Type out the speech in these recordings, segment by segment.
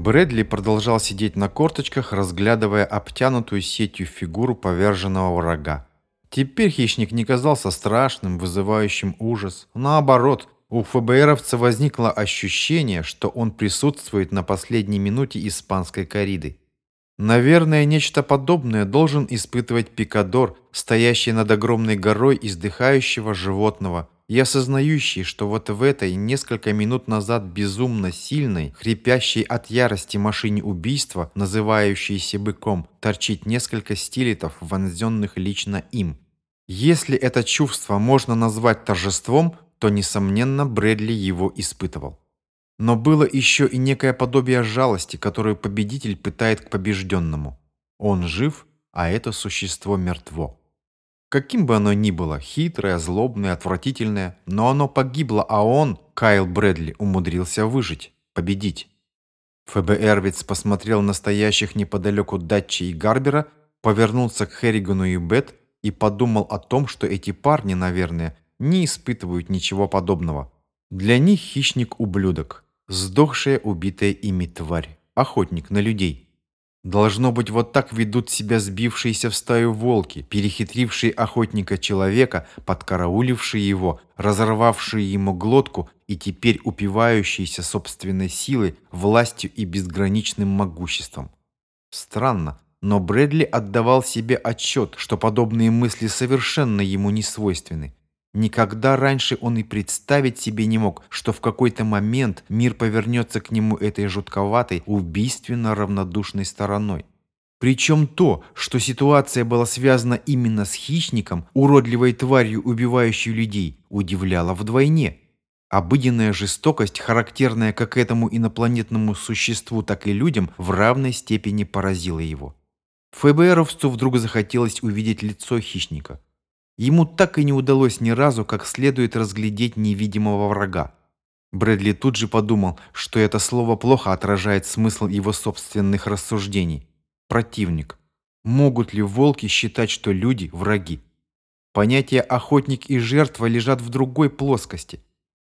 Брэдли продолжал сидеть на корточках, разглядывая обтянутую сетью фигуру поверженного врага. Теперь хищник не казался страшным, вызывающим ужас. Наоборот, у ФБРовца возникло ощущение, что он присутствует на последней минуте испанской кориды. Наверное, нечто подобное должен испытывать пикадор, стоящий над огромной горой издыхающего животного, и осознающий, что вот в этой несколько минут назад безумно сильной, хрипящей от ярости машине убийства, называющейся быком, торчит несколько стилетов, вонзенных лично им. Если это чувство можно назвать торжеством, то, несомненно, Брэдли его испытывал. Но было еще и некое подобие жалости, которую победитель пытает к побежденному. Он жив, а это существо мертво. Каким бы оно ни было, хитрое, злобное, отвратительное, но оно погибло, а он, Кайл Брэдли, умудрился выжить, победить. ФБРовец посмотрел на стоящих неподалеку Датчи и Гарбера, повернулся к Херригану и Бет и подумал о том, что эти парни, наверное, не испытывают ничего подобного. Для них хищник-ублюдок, сдохшая убитая ими тварь, охотник на людей. Должно быть, вот так ведут себя сбившиеся в стаю волки, перехитрившие охотника-человека, подкараулившие его, разорвавшие ему глотку и теперь упивающиеся собственной силой, властью и безграничным могуществом. Странно, но Брэдли отдавал себе отчет, что подобные мысли совершенно ему не свойственны. Никогда раньше он и представить себе не мог, что в какой-то момент мир повернется к нему этой жутковатой, убийственно равнодушной стороной. Причем то, что ситуация была связана именно с хищником, уродливой тварью, убивающей людей, удивляло вдвойне. Обыденная жестокость, характерная как этому инопланетному существу, так и людям, в равной степени поразила его. ФБРовцу вдруг захотелось увидеть лицо хищника. Ему так и не удалось ни разу как следует разглядеть невидимого врага. Брэдли тут же подумал, что это слово плохо отражает смысл его собственных рассуждений. Противник. Могут ли волки считать, что люди – враги? Понятия охотник и жертва лежат в другой плоскости.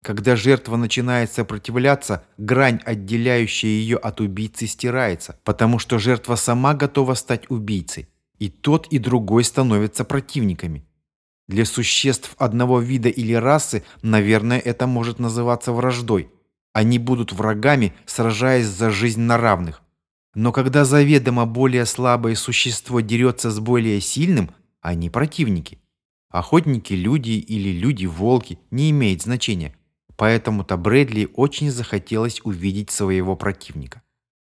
Когда жертва начинает сопротивляться, грань, отделяющая ее от убийцы, стирается, потому что жертва сама готова стать убийцей. И тот, и другой становятся противниками. Для существ одного вида или расы, наверное, это может называться враждой. Они будут врагами, сражаясь за жизнь на равных. Но когда заведомо более слабое существо дерется с более сильным, они противники. Охотники люди или люди-волки не имеет значения. Поэтому-то Брэдли очень захотелось увидеть своего противника.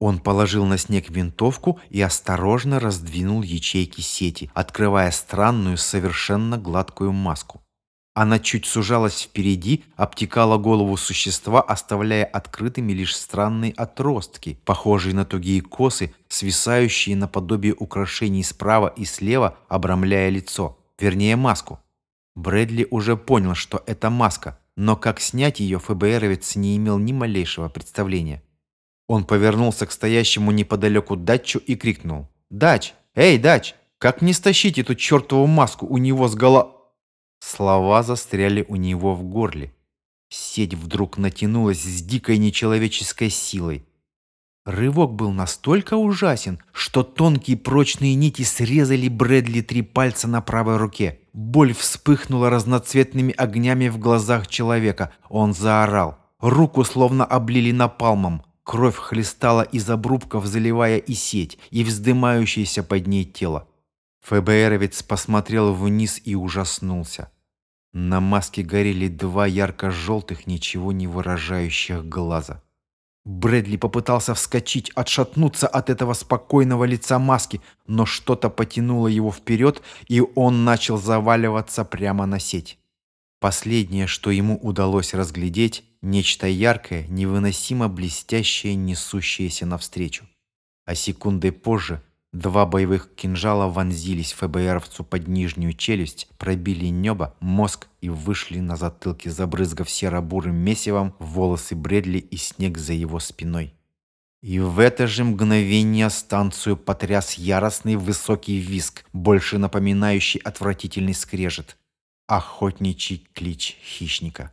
Он положил на снег винтовку и осторожно раздвинул ячейки сети, открывая странную, совершенно гладкую маску. Она чуть сужалась впереди, обтекала голову существа, оставляя открытыми лишь странные отростки, похожие на тугие косы, свисающие наподобие украшений справа и слева, обрамляя лицо, вернее маску. Брэдли уже понял, что это маска, но как снять ее ФБРовец не имел ни малейшего представления. Он повернулся к стоящему неподалеку Датчу и крикнул. «Дач! Эй, Дач! Как не стащить эту чертову маску у него с гола...» Слова застряли у него в горле. Сеть вдруг натянулась с дикой нечеловеческой силой. Рывок был настолько ужасен, что тонкие прочные нити срезали Брэдли три пальца на правой руке. Боль вспыхнула разноцветными огнями в глазах человека. Он заорал. Руку словно облили напалмом. Кровь хлестала из обрубков, заливая и сеть, и вздымающееся под ней тело. ФБРовец посмотрел вниз и ужаснулся. На маске горели два ярко-желтых, ничего не выражающих глаза. Брэдли попытался вскочить, отшатнуться от этого спокойного лица маски, но что-то потянуло его вперед, и он начал заваливаться прямо на сеть. Последнее, что ему удалось разглядеть, нечто яркое, невыносимо блестящее, несущееся навстречу. А секундой позже два боевых кинжала вонзились ФБРовцу под нижнюю челюсть, пробили небо, мозг и вышли на затылке, забрызгав серо-бурым месивом волосы Бредли и снег за его спиной. И в это же мгновение станцию потряс яростный высокий виск, больше напоминающий отвратительный скрежет. Охотничий клич хищника.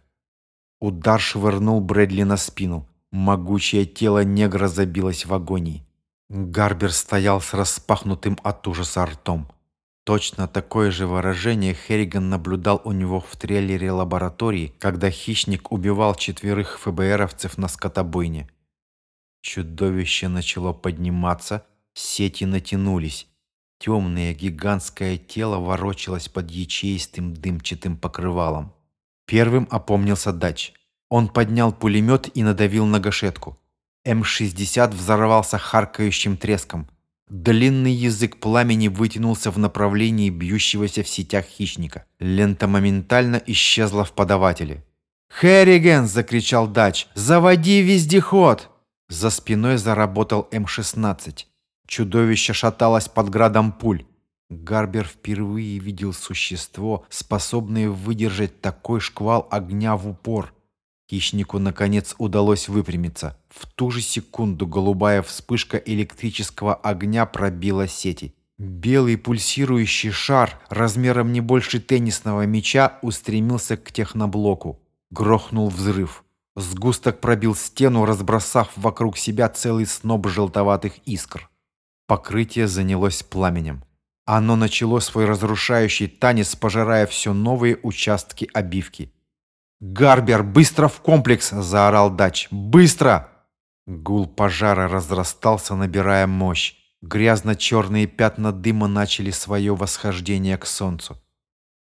Удар швырнул Брэдли на спину. Могучее тело негра забилось в агонии. Гарбер стоял с распахнутым от ужаса ртом. Точно такое же выражение Херриган наблюдал у него в трейлере лаборатории, когда хищник убивал четверых ФБРовцев на скотобойне. Чудовище начало подниматься, сети натянулись. Темное гигантское тело ворочалось под ячеистым дымчатым покрывалом. Первым опомнился Дач. Он поднял пулемет и надавил на гашетку. М-60 взорвался харкающим треском. Длинный язык пламени вытянулся в направлении бьющегося в сетях хищника. Лента моментально исчезла в подавателе. «Херриген!» – закричал Дач. «Заводи вездеход!» За спиной заработал М-16. Чудовище шаталось под градом пуль. Гарбер впервые видел существо, способное выдержать такой шквал огня в упор. Хищнику, наконец, удалось выпрямиться. В ту же секунду голубая вспышка электрического огня пробила сети. Белый пульсирующий шар размером не больше теннисного мяча устремился к техноблоку. Грохнул взрыв. Сгусток пробил стену, разбросав вокруг себя целый сноб желтоватых искр. Покрытие занялось пламенем. Оно начало свой разрушающий танец, пожирая все новые участки обивки. «Гарбер, быстро в комплекс!» – заорал Дач. «Быстро!» Гул пожара разрастался, набирая мощь. Грязно-черные пятна дыма начали свое восхождение к солнцу.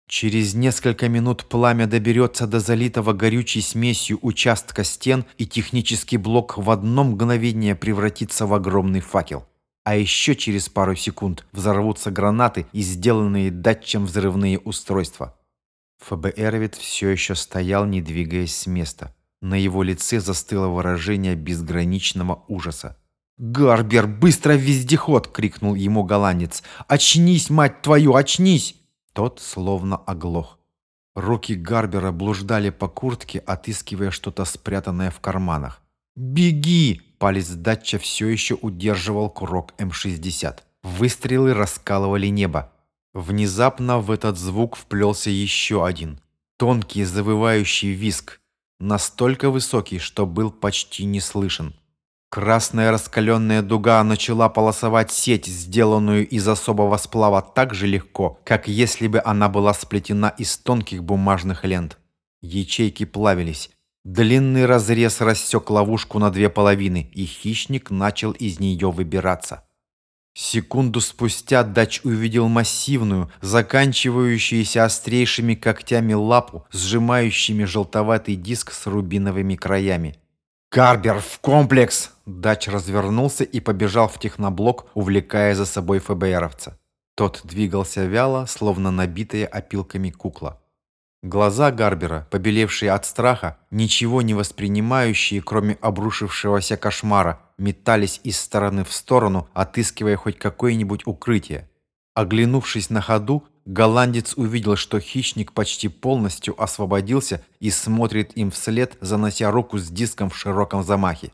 Через несколько минут пламя доберется до залитого горючей смесью участка стен, и технический блок в одно мгновение превратится в огромный факел. А еще через пару секунд взорвутся гранаты и сделанные датчем взрывные устройства. ФБРовец все еще стоял, не двигаясь с места. На его лице застыло выражение безграничного ужаса. «Гарбер, быстро в вездеход!» — крикнул ему голландец. «Очнись, мать твою, очнись!» Тот словно оглох. Руки Гарбера блуждали по куртке, отыскивая что-то спрятанное в карманах. «Беги!» — палец датча все еще удерживал курок М-60. Выстрелы раскалывали небо. Внезапно в этот звук вплелся еще один. Тонкий завывающий виск, настолько высокий, что был почти не слышен. Красная раскаленная дуга начала полосовать сеть, сделанную из особого сплава так же легко, как если бы она была сплетена из тонких бумажных лент. Ячейки плавились. Длинный разрез рассек ловушку на две половины, и хищник начал из нее выбираться. Секунду спустя Дач увидел массивную, заканчивающуюся острейшими когтями лапу, сжимающими желтоватый диск с рубиновыми краями. «Карбер, в комплекс!» Дач развернулся и побежал в техноблок, увлекая за собой ФБРовца. Тот двигался вяло, словно набитая опилками кукла. Глаза Гарбера, побелевшие от страха, ничего не воспринимающие, кроме обрушившегося кошмара, метались из стороны в сторону, отыскивая хоть какое-нибудь укрытие. Оглянувшись на ходу, голландец увидел, что хищник почти полностью освободился и смотрит им вслед, занося руку с диском в широком замахе.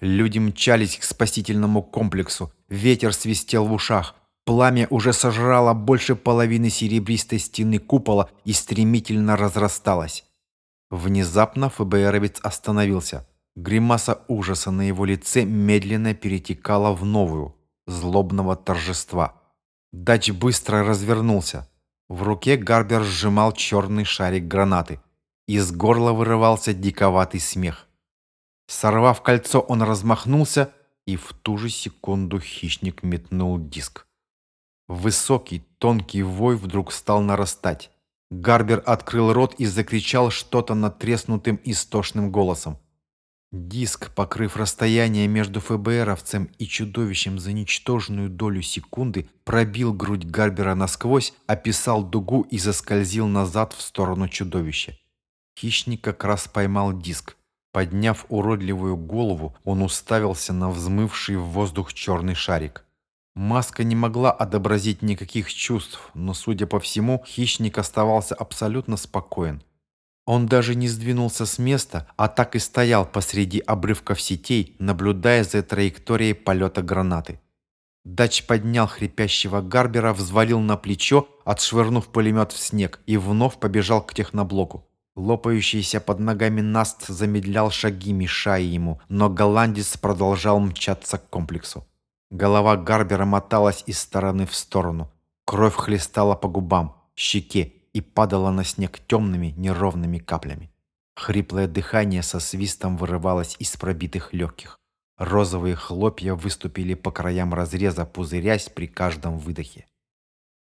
Люди мчались к спасительному комплексу, ветер свистел в ушах, Пламя уже сожрало больше половины серебристой стены купола и стремительно разрасталось. Внезапно ФБРовец остановился. Гримаса ужаса на его лице медленно перетекала в новую, злобного торжества. Дач быстро развернулся. В руке Гарбер сжимал черный шарик гранаты. Из горла вырывался диковатый смех. Сорвав кольцо, он размахнулся, и в ту же секунду хищник метнул диск. Высокий, тонкий вой вдруг стал нарастать. Гарбер открыл рот и закричал что-то натреснутым истошным голосом. Диск, покрыв расстояние между ФБРовцем и чудовищем за ничтожную долю секунды, пробил грудь Гарбера насквозь, описал дугу и заскользил назад в сторону чудовища. Хищник как раз поймал диск. Подняв уродливую голову, он уставился на взмывший в воздух черный шарик. Маска не могла отобразить никаких чувств, но, судя по всему, хищник оставался абсолютно спокоен. Он даже не сдвинулся с места, а так и стоял посреди обрывков сетей, наблюдая за траекторией полета гранаты. Дач поднял хрипящего Гарбера, взвалил на плечо, отшвырнув пулемет в снег и вновь побежал к техноблоку. Лопающийся под ногами Наст замедлял шаги, мешая ему, но голландец продолжал мчаться к комплексу. Голова Гарбера моталась из стороны в сторону. Кровь хлестала по губам, щеке и падала на снег темными неровными каплями. Хриплое дыхание со свистом вырывалось из пробитых легких. Розовые хлопья выступили по краям разреза, пузырясь при каждом выдохе.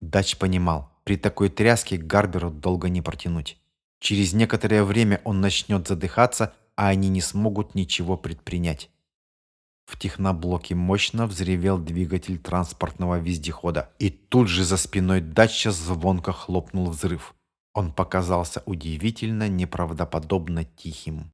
Дач понимал, при такой тряске Гарберу долго не протянуть. Через некоторое время он начнет задыхаться, а они не смогут ничего предпринять. В техноблоке мощно взревел двигатель транспортного вездехода, и тут же за спиной датча звонко хлопнул взрыв. Он показался удивительно неправдоподобно тихим.